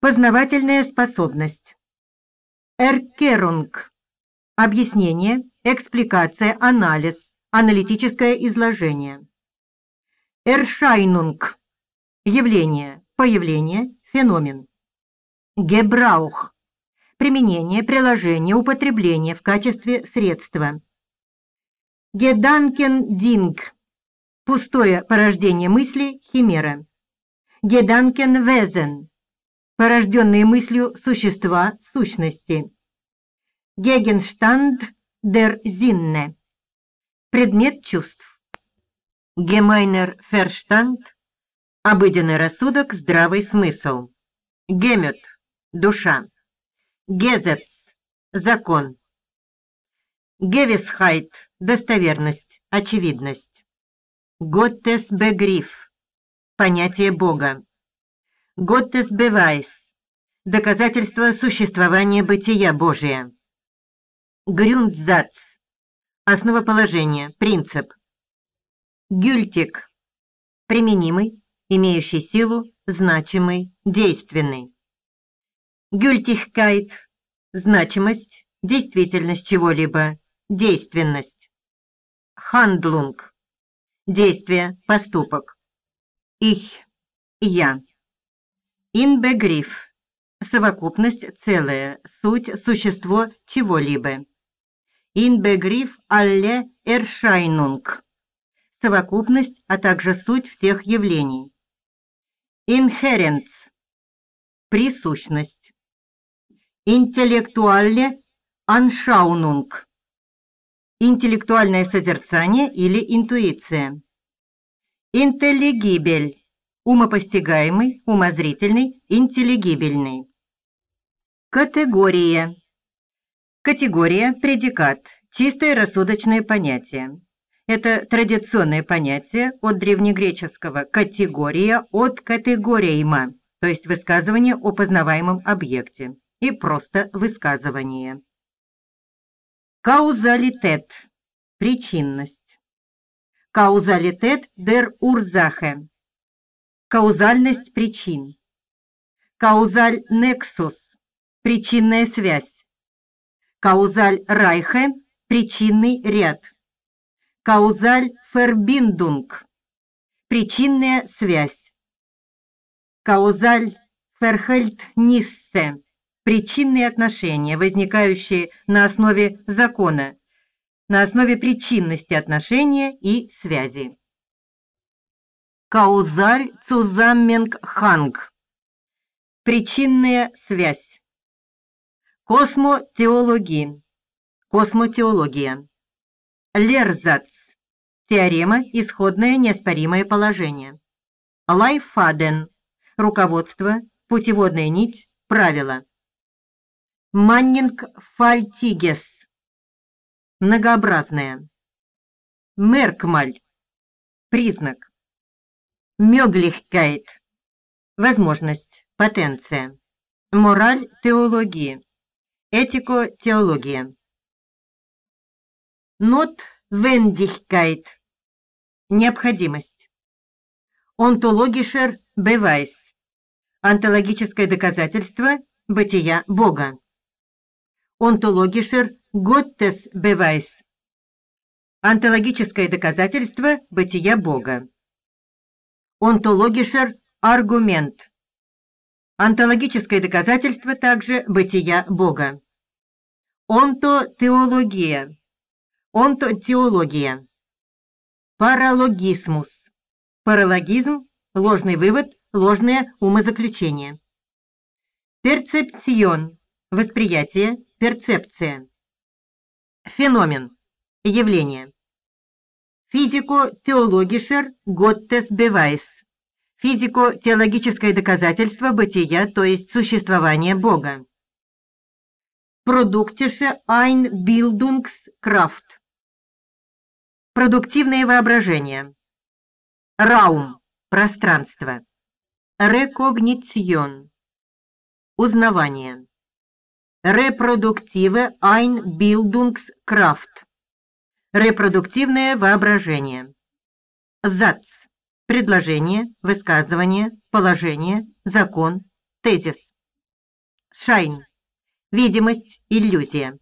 Познавательная способность. Эркерунг. Объяснение, экспликация, анализ, аналитическое изложение. Эршайнунг. Явление, появление, феномен. Гебраух. Применение, приложение, употребление в качестве средства. Геданкен-динг. Пустое порождение мысли, химера. Геданкен-везен порожденные мыслью существа сущности. Гегенштанд дер Зинне. Предмет чувств. Гемайнер Ферштанд. Обыденный рассудок, здравый смысл. Гемет. Душа. Гезец. Закон. Гевисхайт. Достоверность, очевидность. Готтес Бегриф. Понятие Бога. Готтес Бевайс. Доказательство существования бытия Божия. Грюндзац. Основоположение, принцип. Гюльтик. Применимый, имеющий силу, значимый, действенный. Гюльтихкайт. Значимость, действительность чего-либо, действенность. Хандлунг. Действие, поступок. Их. Я. Инбегриф – совокупность целая, суть, существо чего-либо. Инбегриф алле эршайнунг – совокупность, а также суть всех явлений. Инхеренц – присущность. Интеллектуалле аншаунунг – интеллектуальное созерцание или интуиция. Интеллигибель умопостигаемый, умозрительный, интеллигибельный. Категория. Категория – предикат, чистое рассудочное понятие. Это традиционное понятие от древнегреческого «категория» от «категорейма», то есть высказывание о познаваемом объекте, и просто высказывание. Каузалитет – причинность. Каузалитет дер урзахе Каузальность причин. Каузаль нексус – причинная связь. Каузаль райхе – причинный ряд. Каузаль фербиндунг – причинная связь. Каузаль ферхельтниссе – причинные отношения, возникающие на основе закона, на основе причинности отношения и связи. Каузаль Цузамменгханг. Причинная связь. Космотеология. Космотеология. Lehrsatz. Теорема «Исходное неоспоримое положение». Leitfaden. Руководство, путеводная нить, правила. Mannigfaltiges. Многообразное. Merkmal. Признак. Möglichkeit. Возможность, потенция. Moraltheologie. Этико-теология. Нот вендихкайт. Необходимость. Онтологишер бевайс. Онтологическое доказательство бытия Бога. Онтологишер готтес бевайс. Онтологическое доказательство бытия Бога. Онтологишер – аргумент. Онтологическое доказательство также бытия Бога. Онтотеология. Онтотеология. Паралогисмус. Паралогизм – ложный вывод, ложное умозаключение. Перцепцион. Восприятие, перцепция. Феномен. Явление. Физико-теологишер Готтес Бевайс. Физико-теологическое доказательство бытия, то есть существования Бога. Продуктише Einbildungskraft. Продуктивное воображение. Раум. Пространство. Рекогницион. Узнавание. Репродуктиве Einbildungskraft. Репродуктивное воображение. ЗАЦ. Предложение, высказывание, положение, закон, тезис. Шайн. Видимость, иллюзия.